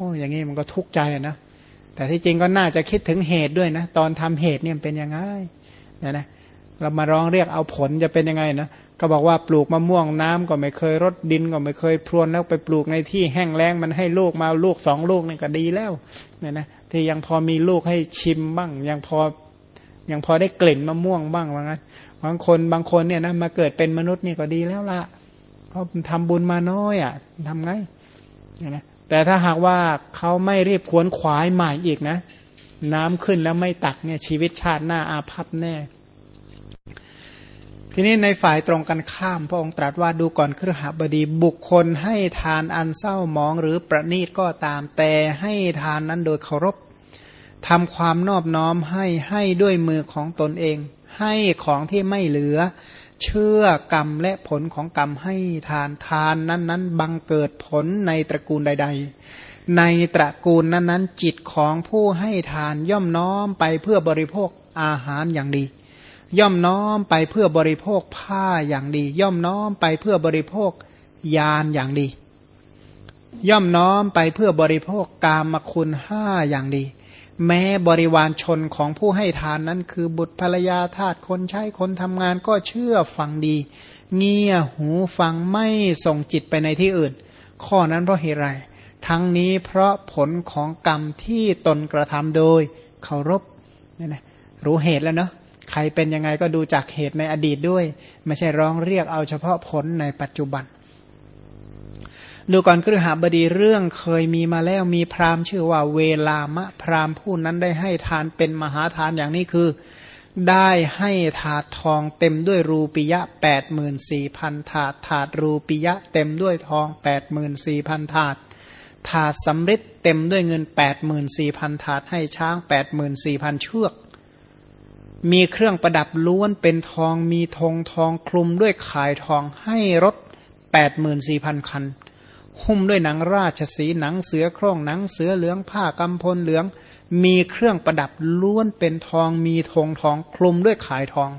อ้อย่างนี้มันก็ทุกข์ใจนะแต่ที่จริงก็น่าจะคิดถึงเหตุด้วยนะ ตอนทำเหตุเนี่ยเป็นยังไงเนี่ยนะเรามาร้องเรียกเอาผลจะเป็นยังไงนะก็บอกว่าปลูกมะม่วงน้ำก็ไม่เคยรดดินก็ไม่เคยพรวนแล้วไปปลูกในที่แห้งแล้งมันให้ลูกมาลูกสองลูกนี่ก็ดีแล้วเนี่ยนะที่ยังพอมีลูกให้ชิมบ้าง ยังพอยังพอได้กลิ่นมะม่วงบ้างว่างั้นบางคนบางคนเนี่ยนะมาเกิดเป็นมนุษย์นี่ก็ดีแล้วละเพราะทำบุญมาน้อยอะทำไงนะ แต่ถ้าหากว่าเขาไม่รีบขวนขวายใหม่อีกนะ น้ำขึ้นแล้วไม่ตักเนี่ยชีวิตชาติหน้าอาภัพแน่ ทีนี้ในฝ่ายตรงกันข้ามพระองค์ตรัสว่าดูก่อนครหบดีบุคคลให้ทานอันเศร้ามองหรือประนีตก็ตามแต่ให้ทานนั้นโดยเคารพทำความนอบน้อมให้ให้ด้วยมือของตนเอง ให้ของที่ไม่เหลือ เชื่อกรรมและผลของกรรมให้ทานทานนั้นนั้นบังเกิดผลในตระกูลใด ๆ ในตระกูลนั้นนั้นจิตของผู้ให้ทานย่อมน้อมไปเพื่อบริโภคอาหารอย่างดี ย่อมน้อมไปเพื่อบริโภคผ้าอย่างดี ย่อมน้อมไปเพื่อบริโภคยานอย่างดี ย่อมน้อมไปเพื่อบริโภคกามคุณห้าอย่างดี แม้บริวารชนของผู้ให้ทานนั้นคือบุตรภรรยาทาสคนใช้คนทำงานก็เชื่อฟังดี เงี่ยหูฟังไม่ส่งจิตไปในที่อื่น ข้อนั้นเพราะเหตุไร ทั้งนี้เพราะผลของกรรมที่ตนกระทำโดยเคารพนี่นะรู้เหตุแล้วเนาะใครเป็นยังไงก็ดูจากเหตุในอดีตด้วย ไม่ใช่ร้องเรียกเอาเฉพาะผลในปัจจุบัน ดูก่อนครือหาบดีเรื่องเคยมีมาแล้วมีพราหมณ์ชื่อว่าเวลามะพราหมณ์ผู้นั้นได้ให้ทานเป็นมหาทานอย่างนี้คือ ได้ให้ถาดทองเต็มด้วยรูปิยะแปดหมื่นสี่พันถาดถาดรูปิยะเต็มด้วยทองแปดหมื่นสี่พันถาดถาดสำริดเต็มด้วยเงินแปดหมื่นสี่พันถาดให้ช้างแปดหมื่นสี่พันเชือก มีเครื่องประดับล้วนเป็นทองมีธงทองคลุมด้วยขายทองให้รถแปดหมื่นสี่พันคัน หุ้มด้วยหนังราชสีหนังเสือโคร่งหนังเสือเหลืองผ้ากำพลเหลือง มีเครื่องประดับล้วนเป็นทองมีธงทองคลุมด้วยขายทอง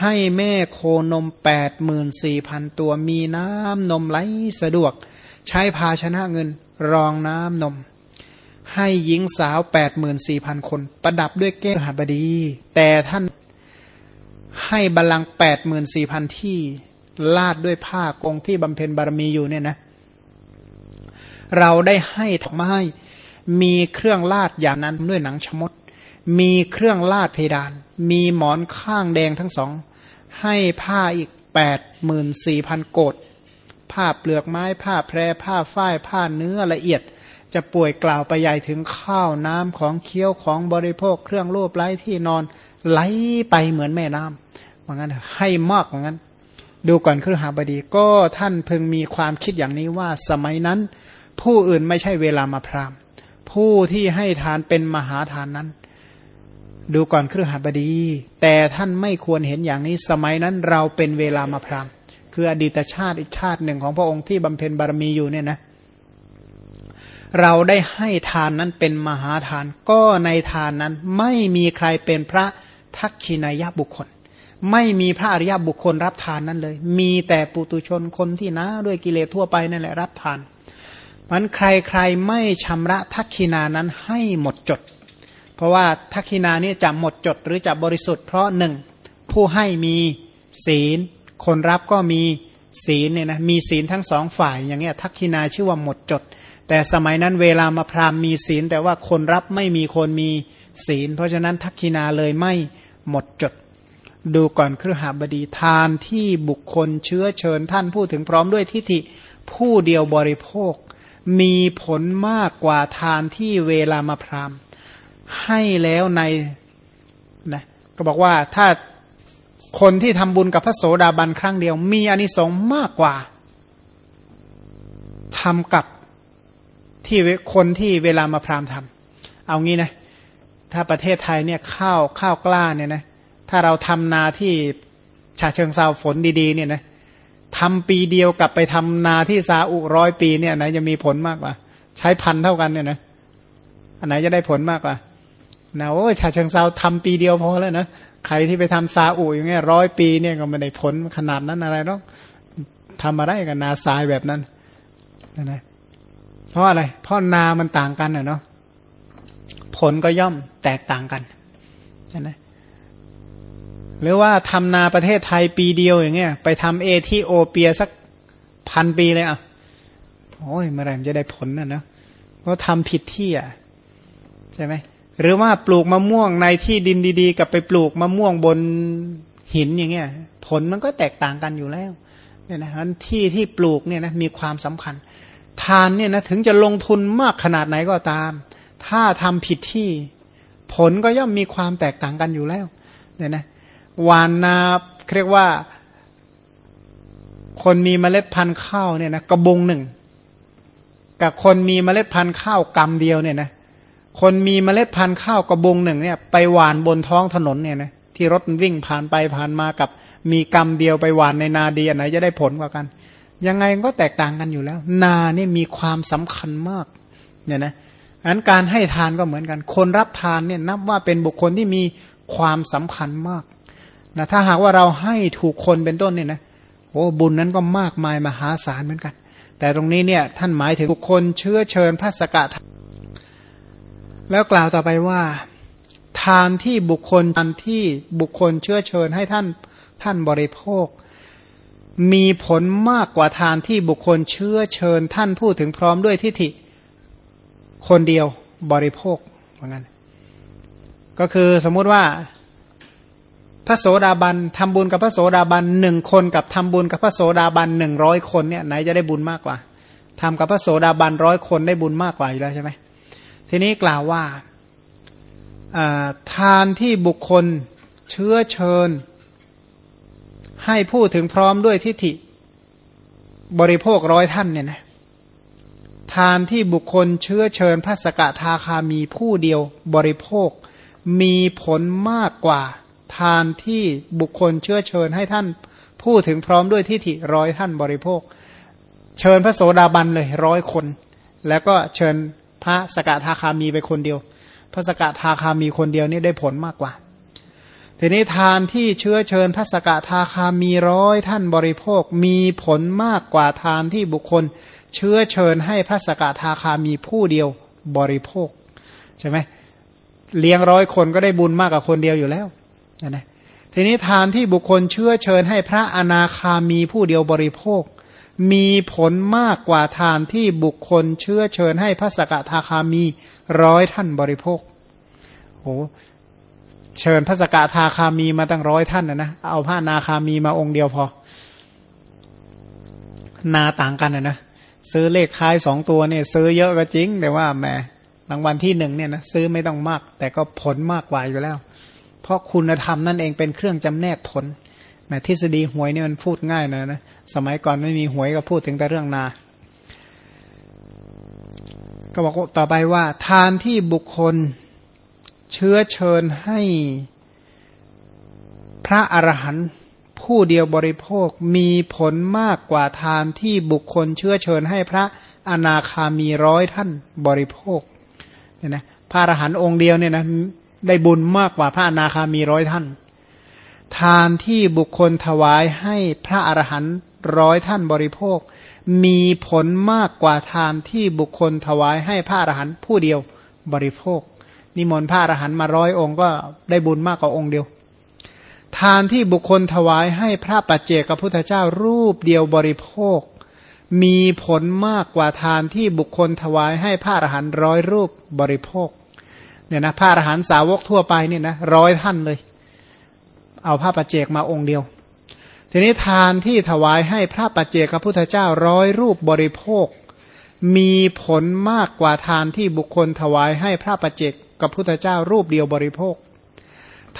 ให้แม่โคนมแปดหมื่นสี่พันตัวมีน้ำนมไหลสะดวก ใช้ภาชนะเงินรองน้ำนม ให้หญิงสาวแปดหมื่นสี่พันคน ประดับด้วยแก้วหาบดี แต่ท่านให้บาลังแปดหมื่นสี่พันที่ลาดด้วยผ้ากองที่บำเพ็ญบารมีอยู่เนี่ยนะ เราได้ให้ถไม้มีเครื่องลาดอย่างนั้นด้วยหนังชมด มีเครื่องลาดเพดาน มีหมอนข้างแดงทั้งสอง ให้ผ้าอีกแปดหมื่นสี่พันโกดผ้าเปลือกไม้ผ้าแพรผ้าฝ้ายผ้าเนื้อละเอียด จะป่วยกล่าวไปใหญ่ถึงข้าวน้ำของเคี้ยวของบริโภคเครื่องรูปไล้ที่นอนไหลไปเหมือนแม่น้ำว่างั้นให้มากว่างั้น ดูก่อนครือหาบดีก็ท่านเพึงมีความคิดอย่างนี้ว่าสมัยนั้น ผู้อื่นไม่ใช่เวลามาพรามผู้ที่ให้ทานเป็นมหาทานนั้น ดูก่อนครือหาบดี แต่ท่านไม่ควรเห็นอย่างนี้สมัยนั้นเราเป็นเวลามาพรามคืออดีตชาติอีกชาติหนึ่งของพระองค์ที่บำเพ็ญบารมีอยู่เนี่ยนะเราได้ให้ทานนั้นเป็นมหาทาน ก็ในทานนั้นไม่มีใครเป็นพระทักขินายบุคคล ไม่มีพระอริยบุคคลรับทานนั้นเลย มีแต่ปุตุชนคนที่นะด้วยกิเลสทั่วไปนั่นแหละรับทาน มันใครใครไม่ชำระทักขินานั้นให้หมดจด เพราะว่าทักขินานี้จะหมดจดหรือจะบริสุทธิ์เพราะหนึ่งผู้ให้มีศีล คนรับก็มีศีลเนี่ยนะมีศีลทั้งสองฝ่ายอย่างเงี้ยทักขินาชื่อว่าหมดจด แต่สมัยนั้นเวลามาพราหมณ์มีศีล แต่ว่าคนรับไม่มีคนมีศีล เพราะฉะนั้นทักขินาเลยไม่หมดจด ดูก่อนครหบดีทานที่บุคคลเชื้อเชิญท่านพูดถึงพร้อมด้วยทิฏฐิผู้เดียวบริโภค มีผลมากกว่าทานที่เวลามาพราหมณ์ให้แล้วในนะก็บอกว่าถ้าคนที่ทำบุญกับพระโสดาบันครั้งเดียว มีอนิสงส์มากกว่าทำกับที่คนที่เวลามาพรามทำเอางี้นะ ถ้าประเทศไทยเนี่ยข้าวข้าวกล้าเนี่ยนะถ้าเราทำนาที่ชาเชิงเซาฝนดีๆเนี่ยนะ ทำปีเดียวกับไปทำนาที่ซาอุร้อยปีเนี่ยไหนจะมีผลมากกว่า ใช้พันเท่ากันเนี่ยนะอันไหนจะได้ผลมากกว่านะโอ้ชาเชิงเซาทำปีเดียวพอแล้วนะใครที่ไปทำซาอุอย่างเงี้ยร้อยปีเนี่ยก็ไม่ได้ผลขนาดนั้นอะไรหรอกทำมาได้กับนาทรายแบบนั้นนะนะเพราะอะไร เพราะนามันต่างกันเนาะผลก็ย่อมแตกต่างกันนะ หรือว่าทำนาประเทศไทยปีเดียวอย่างเงี้ยไปทำเอทีโอเปียสักพันปีเลยอะโอ้ยเมื่อไรมันจะได้ผลน่ะนะเพราะทำผิดที่อะใช่ไหมหรือว่าปลูกมะม่วงในที่ดินดีๆ กับไปปลูกมะม่วงบนหินอย่างเงี้ย ผลมันก็แตกต่างกันอยู่แล้วเนี่ยนะที่ที่ปลูกเนี่ยนะมีความสำคัญ ทานเนี่ยนะถึงจะลงทุนมากขนาดไหนก็ตาม ถ้าทำผิดที่ ผลก็ย่อมมีความแตกต่างกันอยู่แล้วเนี่ยนะ วานนาเรียกว่า คนมีเมล็ดพันธุ์ข้าวเนี่ยนะกระบงหนึ่ง กับคนมีเมล็ดพันธุ์ข้าวกำเดียวเนี่ยนะคนมีเมล็ดพันธุ์ข้าวกระบงหนึ่งเนี่ยไปหวานบนท้องถนนเนี่ยนะที่รถวิ่งผ่านไปผ่านมากับ มีกรรมเดียวไปหวานในนาดีอันไหนจะได้ผลกว่ากัน ยังไงก็แตกต่างกันอยู่แล้ว นาเนี่ยมีความสำคัญมากเนี่ยนะอันการให้ทานก็เหมือนกัน คนรับทานเนี่ยนับว่าเป็นบุคคลที่มีความสำคัญมาก นะถ้าหากว่าเราให้ถูกคนเป็นต้นเนี่ยนะโอ้บุญนั้นก็มากมายมหาศาลเหมือนกัน แต่ตรงนี้เนี่ยท่านหมายถึงบุคคลเชื้อเชิญพระสกะแล้วกล่าวต่อไปว่า ทานที่บุคคลทานที่บุคคลเชื้อเชิญให้ท่านท่านบริโภค มีผลมากกว่าทานที่บุคคลเชื้อเชิญ ท่านพูดถึงพร้อมด้วยทิฏฐิคนเดียวบริโภคเหมือนกันก็คือสมมุติว่า พระโสดาบันทำบุญกับพระโสดาบันหนึ่งคนกับทำบุญกับพระโสดาบันหนึ่งร้อยคนเนี่ยไหนจะได้บุญมากกว่าทำกับพระโสดาบันร้อยคนได้บุญมากกว่าอยู่แล้วใช่ไหมทีนี้กล่าวว่าทานที่บุคคลเชื้อเชิญ ให้พูดถึงพร้อมด้วยทิฏฐิบริโภคร้อยท่านเนี่ยนะทานที่บุคคลเชื้อเชิญพระสกทาคามีผู้เดียวบริโภคมีผลมากกว่า ทานที่บุคคลเชื้อเชิญให้ท่านพูดถึงพร้อมด้วยทิฏฐิร้อยท่านบริโภค เชิญพระโสดาบันเลยร้อยคน แล้วก็เชิญพระสกทาคามีไปคนเดียว พระสกทาคามีคนเดียวนี่ได้ผลมากกว่า ทีนี้ทานที่เชื้อเชิญพระสกทาคามีร้อยท่านบริโภคมีผลมากกว่าทานที่บุคคล เชื้อเชิญให้พระสกทาคามีผู้เดียวบริโภคใช่ไหมเลี้ยงร้อยคนก็ได้บุญมากกว่าคนเดียวอยู่แล้ว นะทีนี้ทานที่บุคคลเชื้อเชิญให้พระอนาคามีผู้เดียวบริโภค มีผลมากกว่าทานที่บุคคลเชื้อเชิญให้พระสกทาคามีร้อยท่านบริโภคโอ้เชิญพระสกทาคามีมาตั้งร้อยท่านนะนะเอาพระนาคามีมาองค์เดียวพอ นาต่างกันนะนะซื้อเลขท้ายสองตัวเนี่ย ซื้อเยอะก็จริง แต่ว่าแหมรางวัลที่หนึ่งเนี่ยนะซื้อไม่ต้องมาก แต่ก็ผลมากกว่าอยู่แล้ว เพราะคุณธรรมนั่นเองเป็นเครื่องจำแนกผลแม้ทฤษฎีหวยนี่มันพูดง่ายนะนะ สมัยก่อนไม่มีหวยก็พูดถึงแต่เรื่องนา ก็บอกต่อไปว่า ทานที่บุคคลเชื้อเชิญให้พระอรหันต์ผู้เดียวบริโภคมีผลมากกว่าทานที่บุคคลเชื้อเชิญให้พระอนาคามีร้อยท่านบริโภคเนี่ยนะพระอรหันต์องค์เดียวเนี่ยนะ ได้บุญมากกว่าพระอนาคามีร้อยท่าน ทานที่บุคคลถวายให้พระอรหันต์ร้อยท่านบริโภค มีผลมากกว่าทานที่บุคคลถวายให้พระอรหันต์ผู้เดียวบริโภค นิมนต์พระอรหันต์มาร้อยองค์ก็ได้บุญมากกว่าองค์เดียว ทานที่บุคคลถวายให้พระปัจเจกพุทธเจ้ารูปเดียวบริโภค มีผลมากกว่าทานที่บุคคลถวายให้พระอรหันต์ร้อยรูปบริโภค เนี่ยนะพระอรหันตสาวกทั่วไปเนี่ยนะร้อยท่านเลย เอาพระปัจเจกมาองค์เดียว ทีนี้ทานที่ถวายให้พระปัจเจกพระพุทธเจ้าร้อยรูปบริโภค มีผลมากกว่าทานที่บุคคลถวายให้พระปัจเจกกับพุทธเจ้ารูปเดียวบริโภค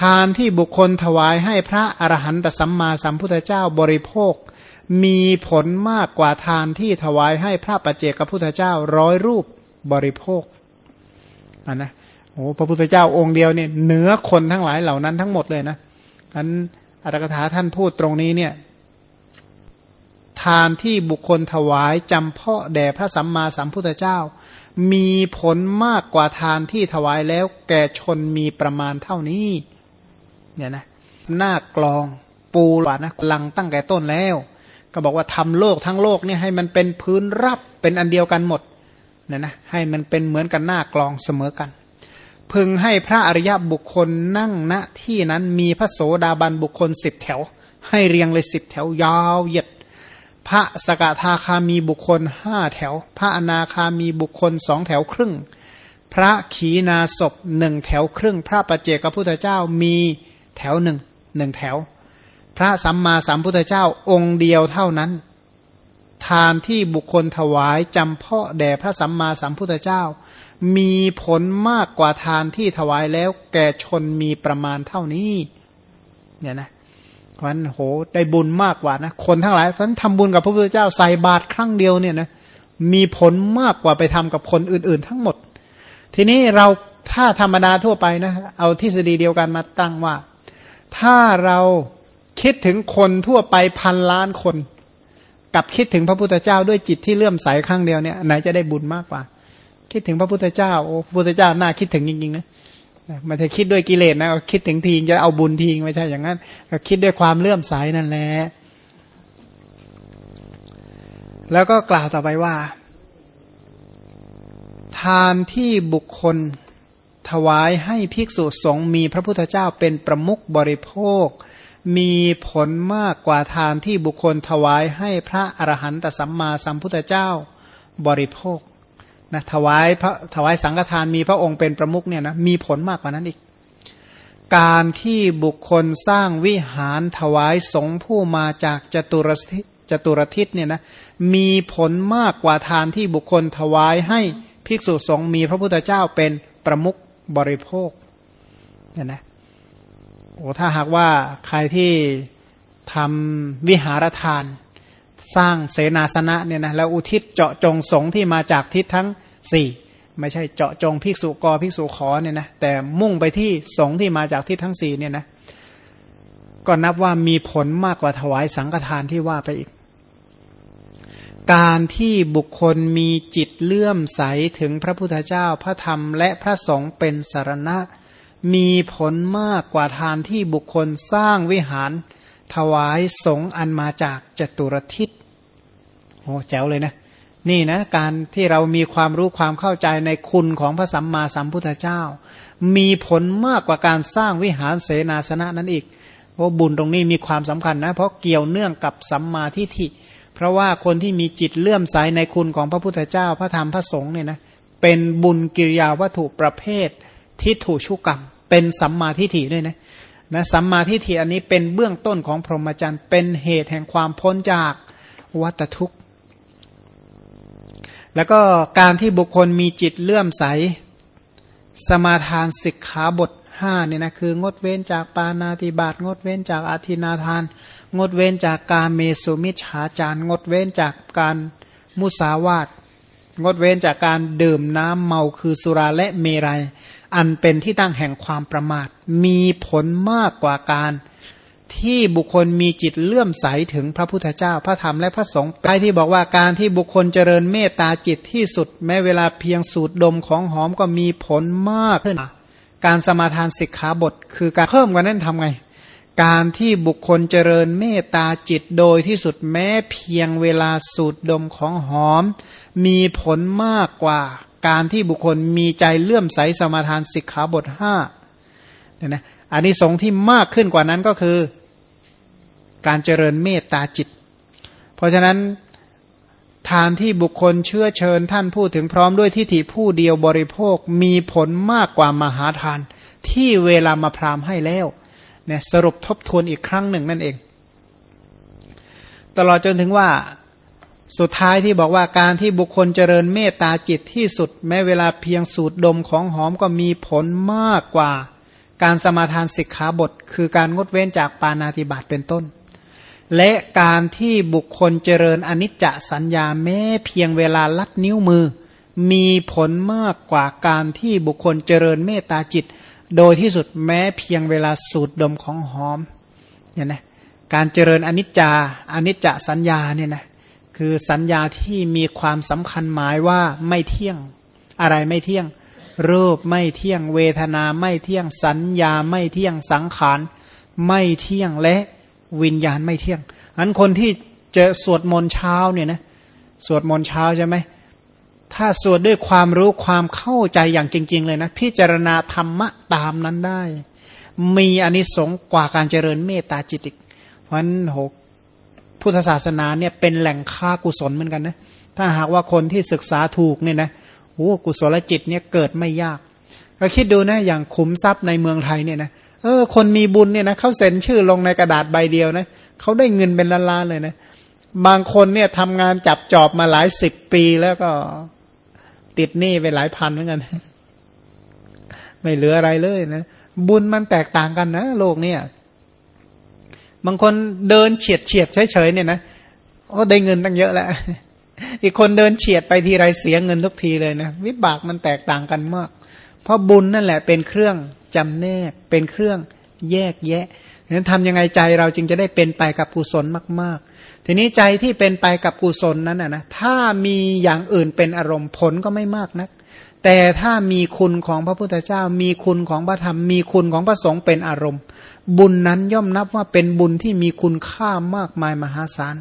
ทานที่บุคคลถวายให้พระอรหันตสัมมาสัมพุทธเจ้าบริโภค มีผลมากกว่าทานที่ถวายให้พระปัจเจกพระพุทธเจ้าร้อยรูปบริโภคอันนะ โอ้พระพุทธเจ้าองค์เดียวเนี่ยเหนือคนทั้งหลายเหล่านั้นทั้งหมดเลยนะอันอัตถกถาท่านพูดตรงนี้เนี่ยทานที่บุคคลถวายจำเพาะแด่พระสัมมาสัมพุทธเจ้า มีผลมากกว่าทานที่ถวายแล้วแก่ชนมีประมาณเท่านี้เนี่ยนะหน้ากลองปูหวานนะลังตั้งแต่ต้นแล้ว ก็บอกว่าทำโลกทั้งโลกเนี่ยให้มันเป็นพื้นรับเป็นอันเดียวกันหมดเนี่ยนะให้มันเป็นเหมือนกันหน้ากลองเสมอกัน พึงให้พระอริยบุคคลนั่งณที่นั้นมีพระโสดาบันบุคคลสิบแถว ให้เรียงเลยสิบแถวยาวเหยียดพระสกทาคามีบุคคลห้าแถว พระอนาคามีบุคคลสองแถวครึ่ง พระขีณาศพหนึ่งแถวครึ่ง พระปัจเจกพุทธเจ้ามีแถวหนึ่งหนึ่งแถว พระสัมมาสัมพุทธเจ้าองค์เดียวเท่านั้น ทานที่บุคคลถวายจำเพาะแด่พระสัมมาสัมพุทธเจ้า มีผลมากกว่าทานที่ถวายแล้ว แก่ชนมีประมาณเท่านี้เนี่ยนะเพราะฉะนั้นโหได้บุญมากกว่านะคนทั้งหลายเพราะฉะนั้นทำบุญกับพระพุทธเจ้าใส่บาตรครั้งเดียวเนี่ยนะมีผลมากกว่าไปทำกับคนอื่น ๆ ทั้งหมด ทีนี้เราถ้าธรรมดาทั่วไปนะเอาทฤษฎีเดียวกันมาตั้งว่า ถ้าเราคิดถึงคนทั่วไปพันล้านคน กับคิดถึงพระพุทธเจ้าด้วยจิตที่เลื่อมใสครั้งเดียวเนี่ยไหนจะได้บุญมากกว่า คิดถึงพระพุทธเจ้าโอ้พระพุทธเจ้าน่าคิดถึงจริงๆนะไม่ใช่คิดด้วยกิเลสนะคิดถึงทีงจะเอาบุญทีงไม่ใช่อย่างนั้นก็คิดด้วยความเลื่อมใสนั่นแหละแล้วก็กล่าวต่อไปว่า ทานที่บุคคลถวายให้ภิกษุสงฆ์มีพระพุทธเจ้าเป็นประมุขบริโภค มีผลมากกว่าทานที่บุคคลถวายให้พระอรหันตสัมมาสัมพุทธเจ้าบริโภค นะถวายพระถวายสังฆทานมีพระองค์เป็นประมุขเนี่ยนะมีผลมากกว่านั้นอีก การที่บุคคลสร้างวิหารถวายสงฆ์ผู้มาจากจตุรทิศจตุรทิศเนี่ยนะมีผลมากกว่าทานที่บุคคลถวายให้ภิกษุสงฆ์มีพระพุทธเจ้าเป็นประมุขบริโภคเนี่ยนะโอ้ถ้าหากว่าใครที่ทำวิหารทาน สร้างเสนาสนะเนี่ยนะแล้วอุทิศเจาะจงสงที่มาจากทิศทั้งสี่ไม่ใช่เจาะจงภิกษุกรภิกษุขอเนี่ยนะแต่มุ่งไปที่สงที่มาจากทิศทั้งสี่เนี่ยนะก็นับว่ามีผลมากกว่าถวายสังฆทานที่ว่าไปอีก การที่บุคคลมีจิตเลื่อมใสถึงพระพุทธเจ้าพระธรรมและพระสงฆ์เป็นสารณะ มีผลมากกว่าทานที่บุคคลสร้างวิหาร ถวายสงอันมาจากจตุรทิศโอ้แจ๋วเลยนะ นี่นะ การที่เรามีความรู้ความเข้าใจในคุณของพระสัมมาสัมพุทธเจ้า มีผลมากกว่าการสร้างวิหารเสนาสนะนั้นอีกเพราะบุญตรงนี้มีความสำคัญนะ เพราะเกี่ยวเนื่องกับสัมมาทิฏฐิ เพราะว่าคนที่มีจิตเลื่อมใสในคุณของพระพุทธเจ้า พระธรรมพระสงฆ์เนี่ยนะเป็นบุญกิริยาวัตถุประเภทที่ถูกชุกกรรม เป็นสัมมาทิฏฐิด้วยนะ นะสัมมาทิฏฐิอันนี้เป็นเบื้องต้นของพรหมจรรย์ เป็นเหตุแห่งความพ้นจากวัตทุกข์ แล้วก็การที่บุคคลมีจิตเลื่อมใส สมาทานสิกขาบทห้าเนี่ยนะคืองดเว้นจากปานาติบาตงดเว้นจากอาทินาทาน งดเว้นจากการเมสุมิชฌาจารงดเว้นจากการมุสาวาตงดเว้นจากการดื่มน้ำเมาคือสุราและเมรยัย อันเป็นที่ตั้งแห่งความประมาท มีผลมากกว่าการ ที่บุคคลมีจิตเลื่อมใสถึงพระพุทธเจ้าพระธรรมและพระสงฆ์ไปที่บอกว่าการที่บุคคลเจริญเมตตาจิตที่สุด แม้เวลาเพียงสูดดมของหอมก็มีผลมากขึ้น การสมาทานสิกขาบท คือการเพิ่มกว่านั้นทำไง การที่บุคคลเจริญเมตตาจิตโดยที่สุดแม้เพียงเวลาสูดดมของหอม มีผลมากกว่า การที่บุคคลมีใจเลื่อมใสสมาทานสิกขาบทห้าเนี่ยนะอันนี้สงที่มากขึ้นกว่านั้นก็คือ การเจริญเมตตาจิต เพราะฉะนั้นทานที่บุคคลเชื่อเชิญท่านพูดถึงพร้อมด้วยทิฏฐิผู้เดียวบริโภคมีผลมากกว่ามหาทาน ที่เวลามาพรามให้แล้วเนี่ยสรุปทบทวนอีกครั้งหนึ่งนั่นเอง ตลอดจนถึงว่า สุดท้ายที่บอกว่าการที่บุคคลเจริญเมตตาจิตที่สุด แม้เวลาเพียงสูดดมของหอมก็มีผลมากกว่า การสมาทานสิกขาบท คือการงดเว้นจากปานาติบาตเป็นต้น และการที่บุคคลเจริญอนิจจสัญญาแม้เพียงเวลาลัดนิ้วมือ มีผลมากกว่าการที่บุคคลเจริญเมตตาจิต โดยที่สุดแม้เพียงเวลาสูดดมของหอมเนี่ยนะการเจริญอนิจจาอนิจจสัญญาเนี่ยนะ คือสัญญาที่มีความสำคัญหมายว่าไม่เที่ยงอะไรไม่เที่ยง รูปไม่เที่ยง เวทนาไม่เที่ยง สัญญาไม่เที่ยงสังขารไม่เที่ยงและวิญญาณไม่เที่ยงอันคนที่จอสวดมนต์เช้าเนี่ยนะสวดมนต์เช้าใช่ไหมถ้าสวดด้วยความรู้ความเข้าใจอย่างจริง ๆ เลยนะ พิจารณาธรรมะตามนั้นได้ มีอนิสงส์กว่าการเจริญเมตตาจิตอีกเพราะนั้นหก พุทธศาสนาเนี่ยเป็นแหล่งค่ากุศลเหมือนกันนะถ้าหากว่าคนที่ศึกษาถูกเนี่ยนะโอ้กุศลจิตเนี่ยเกิดไม่ยาก ก็คิดดูนะอย่างขุมทรัพย์ในเมืองไทยเนี่ยนะเออ คนมีบุญเนี่ยนะเขาเซ็นชื่อลงในกระดาษใบเดียวนะเขาได้เงินเป็นล้านๆเลยนะบางคนเนี่ยทำงานจับจอบมาหลายสิบปีแล้วก็ติดหนี้ไปหลายพันเหมือนกัน ไม่เหลืออะไรเลยนะบุญมันแตกต่างกันนะโลกเนี่ย บางคนเดินเฉียดเฉียดเฉยๆเนี่ยนะโอ้ได้เงินตั้งเยอะแล้วอีกคนเดินเฉียดไปทีไรเสียเงินทุกทีเลยนะวิบากมันแตกต่างกันมาก เพราะบุญนั่นแหละเป็นเครื่องจำแนก เป็นเครื่องแยกแยะนั้นทำยังไงใจเราจึงจะได้เป็นไปกับกุศลมาก ๆ ทีนี้ใจที่เป็นไปกับกุศลนั้นนะถ้ามีอย่างอื่นเป็นอารมณ์ผลก็ไม่มากนะัก แต่ถ้ามีคุณของพระพุทธเจ้า มีคุณของพระธรรม มีคุณของพระสงฆ์เป็นอารมณ์ บุญนั้นย่อมนับว่าเป็นบุญที่มีคุณค่ามากมายมหาศาล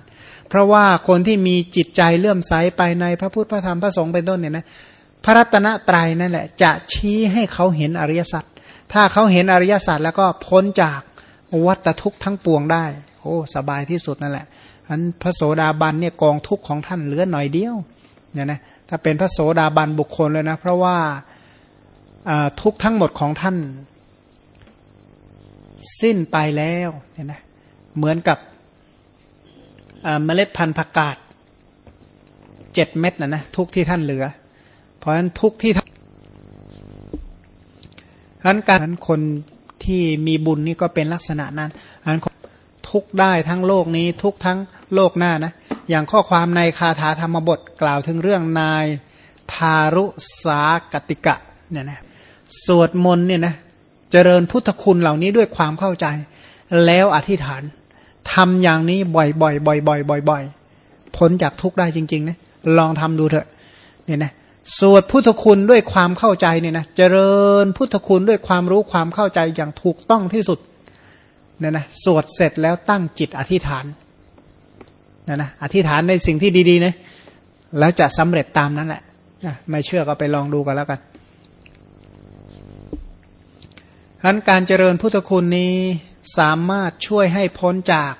เพราะว่าคนที่มีจิตใจเลื่อมใสไปในพระพุทธพระธรรมพระสงฆ์เป็นต้นเนี่ยนะพระรัตนตรัยนั่นแหละ จะชี้ให้เขาเห็นอริยสัจถ้าเขาเห็นอริยสัจแล้วก็พ้นจากวัตทุกข์ทั้งปวงได้ โอ้ สบายที่สุดนั่นแหละอันพระโสดาบันเนี่ยกองทุกข์ของท่านเหลือหน่อยเดียวเนี่ยนะ ถ้าเป็นพระโสดาบันบุคคลเลยนะ เพราะว่าทุกทั้งหมดของท่าน สิ้นไปแล้วเนี่ยนะเหมือนกับเมล็ดพันธุ์ผักกาดเจ็ดเม็ดนะนะทุกที่ท่านเหลือ เพราะฉะนั้นทุกที่ท่านการคนที่มีบุญนี่ก็เป็นลักษณะนั้นอันทุกได้ทั้งโลกนี้ทุกทั้ง โลกหน้านะ อย่างข้อความในคาถาธรรมบทกล่าวถึงเรื่องนายทารุสากติกะเนี่ยนะสวดมนต์เนี่ยนะเจริญพุทธคุณเหล่านี้ด้วยความเข้าใจ แล้วอธิษฐานทำอย่างนี้บ่อยๆบ่อยๆบ่อยๆพ้นจากทุกได้จริงๆนะลองทำดูเถอะเนี่ยนะสวดพุทธคุณด้วยความเข้าใจเนี่ยนะเจริญพุทธคุณด้วยความรู้ความเข้าใจอย่างถูกต้องที่สุดเนี่ยนะสวดเสร็จแล้วตั้งจิตอธิษฐาน นี่ยนะอธิษฐานในสิ่งที่ดีๆนะแล้วจะสำเร็จตามนั้นแหละไม่เชื่อก็ไปลองดูกันแล้วกันฉะนั้นการเจริญพุทธคุณนี้สามารถช่วยให้พ้นจาก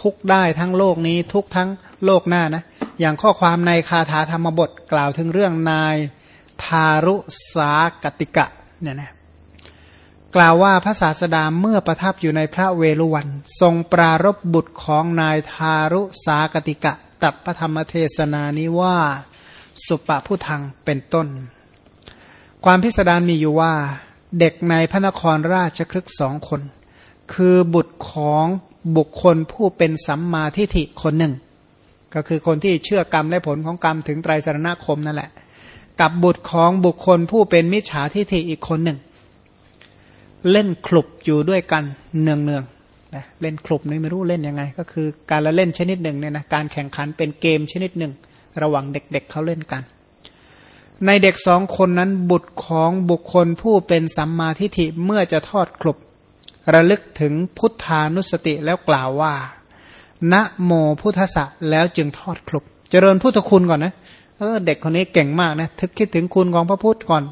ทุกได้ทั้งโลกนี้ทุกทั้งโลกหน้านะอย่างข้อความในคาถาธรรมบทกล่าวถึงเรื่องนายทารุสากติกะเนี่ยนะ กล่าวว่าพระศาสดาเมื่อประทับอยู่ในพระเวฬุวัน ทรงปรารบบุตรของนายทารุสากติกะตัดพระธรรมเทศนานี้ว่าสุปะผู้ทังเป็นต้น ความพิสดารมีอยู่ว่า เด็กในพระนครราชครึกสองคน คือบุตรของบุคคลผู้เป็นสัมมาทิฏฐิคนหนึ่ง ก็คือคนที่เชื่อกรรมและผลของกรรมถึงไตรสรณคมนั่นแหละ กับบุตรของบุคคลผู้เป็นมิจฉาทิฏฐิอีกคนหนึ่ง เล่นคลุบอยู่ด้วยกันเนืองเนืองนะเล่นคลุบนี่ไม่รู้เล่นยังไง ก็คือการละเล่นชนิดหนึ่งเนี่ยนะการแข่งขันเป็นเกมชนิดหนึ่ง ระหว่างเด็กๆเเขาเล่นกัน ในเด็กสองคนนั้นบุตรของบุคคลผู้เป็นสัมมาทิฏฐิเมื่อจะทอดคลุบระลึกถึงพุทธานุสติแล้วกล่าวว่า นะโมพุทธะแล้วจึงทอดคลุบเจริญพุทธคุณก่อนนะเออเด็กคนนี้เก่งมากนะทึกคิดถึงคุณของพระพุทธก่อน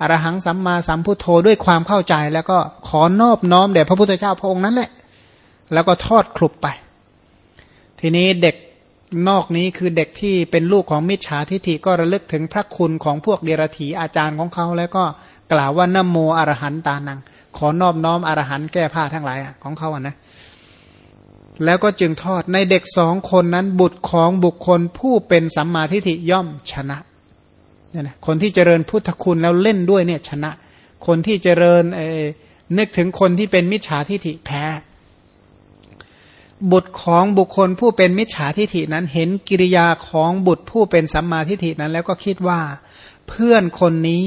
อรหังสัมมาสัมพุทโธด้วยความเข้าใจ แล้วก็ขอนอบน้อมแด่พระพุทธเจ้าพระองค์นั้นแหละ แล้วก็ทอดคลุบไป ทีนี้เด็กนอกนี้คือเด็กที่เป็นลูกของมิจฉาทิฏฐิก็ระลึกถึงพระคุณของพวกเดรัจฉีอาจารย์ของเขา แล้วก็กล่าวว่านโมอรหันตานัง ขอนอบน้อมอรหันแก้ผ้าทั้งหลายของเขาอะนะแล้วก็จึงทอดในเด็กสองคนนั้นบุตรของบุคคลผู้เป็นสัมมาทิฏฐิย่อมชนะ เนี่ยนะคนที่เจริญพุทธคุณแล้วเล่นด้วยเนี่ยชนะ คนที่เจริญนึกถึงคนที่เป็นมิจฉาทิฏฐิแพ้ บุตรของบุคคลผู้เป็นมิจฉาทิฏฐินั้นเห็นกิริยาของบุตรผู้เป็นสัมมาทิฏฐินั้น แล้วก็คิดว่า เพื่อนคนนี้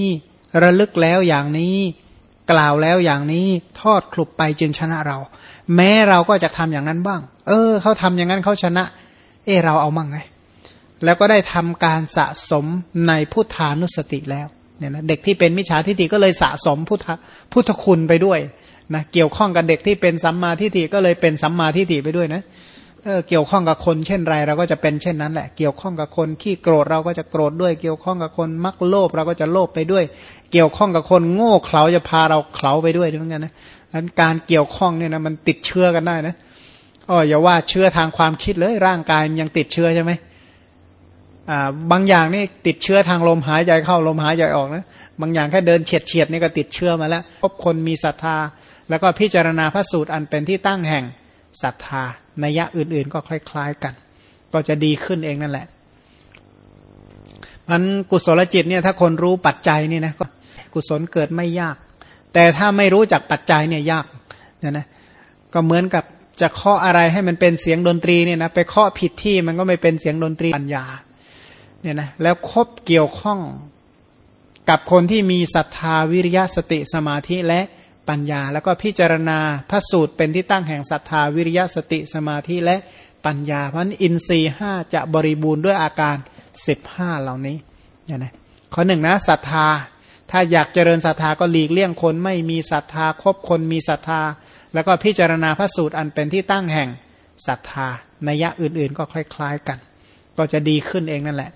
ระลึกแล้วอย่างนี้ กล่าวแล้วอย่างนี้ทอดคลุบไปจึงชนะเรา แม้เราก็จะทำอย่างนั้นบ้าง เออเขาทำอย่างนั้นเขาชนะ เออเราเอามั่งไง แล้วก็ได้ทำการสะสมในพุทธานุสติแล้วเนี่ยนะเด็กที่เป็นมิจฉาทิฏฐิก็เลยสะสมพุทธพุทธคุณไปด้วยนะเกี่ยวข้องกับเด็กที่เป็นสัมมาทิฏฐิก็เลยเป็นสัมมาทิฏฐิไปด้วยนะเออเกี่ยวข้องกับคนเช่นไรเราก็จะเป็นเช่นนั้นแหละ เกี่ยวข้องกับคนขี้โกรธเราก็จะโกรธด้วย เกี่ยวข้องกับคนมักโลภเราก็จะโลภไปด้วย เกี่ยวข้องกับคนโง่เขลาจะพาเราเขลาไปด้วยเหมือนกันนะอันการเกี่ยวข้องเนี่ยนะมันติดเชื้อกันได้นะอ๋ออย่าว่าเชื้อทางความคิดเลยร่างกายมันยังติดเชื้อใช่ไหม บางอย่างนี่ติดเชื้อทางลมหายใจเข้าลมหายใจออกนะบางอย่างแค่เดินเฉียดเฉียดนี่ก็ติดเชื้อมาแล้ว พบคนมีศรัทธา แล้วก็พิจารณาพระสูตรอันเป็นที่ตั้งแห่งศรัทธานัยยะอื่นๆ ก็คล้ายๆกัน ก็จะดีขึ้นเองนั่นแหละมันกุศลจิตเนี่ยถ้าคนรู้ปัจจัยนี่นะก็กุศลเกิดไม่ยาก แต่ถ้าไม่รู้จักปัจจัยเนี่ยยากเนี่ยนะก็เหมือนกับจะเคาะอะไรให้มันเป็นเสียงดนตรีเนี่ยนะไปเคาะผิดที่มันก็ไม่เป็นเสียงดนตรีปัญญา เนี่ยนะแล้วคบเกี่ยวข้องกับคนที่มีศรัทธาวิริยะสติสมาธิและปัญญา แล้วก็พิจารณาพระสูตรเป็นที่ตั้งแห่งศรัทธาวิริยะสติสมาธิและปัญญาเพราะนั้นอินทรีห้าจะบริบูรณ์ด้วยอาการสิบห้าเหล่านี้เนี่ยนะข้อหนึ่งนะศรัทธา ถ้าอยากเจริญศรัทธาก็หลีกเลี่ยงคนไม่มีศรัทธาคบคนมีศรัทธา แล้วก็พิจารณาพระสูตรอันเป็นที่ตั้งแห่งศรัทธานัยะอื่นๆ ก็คล้าย ๆกัน ก็จะดีขึ้นเองนั่นแหละ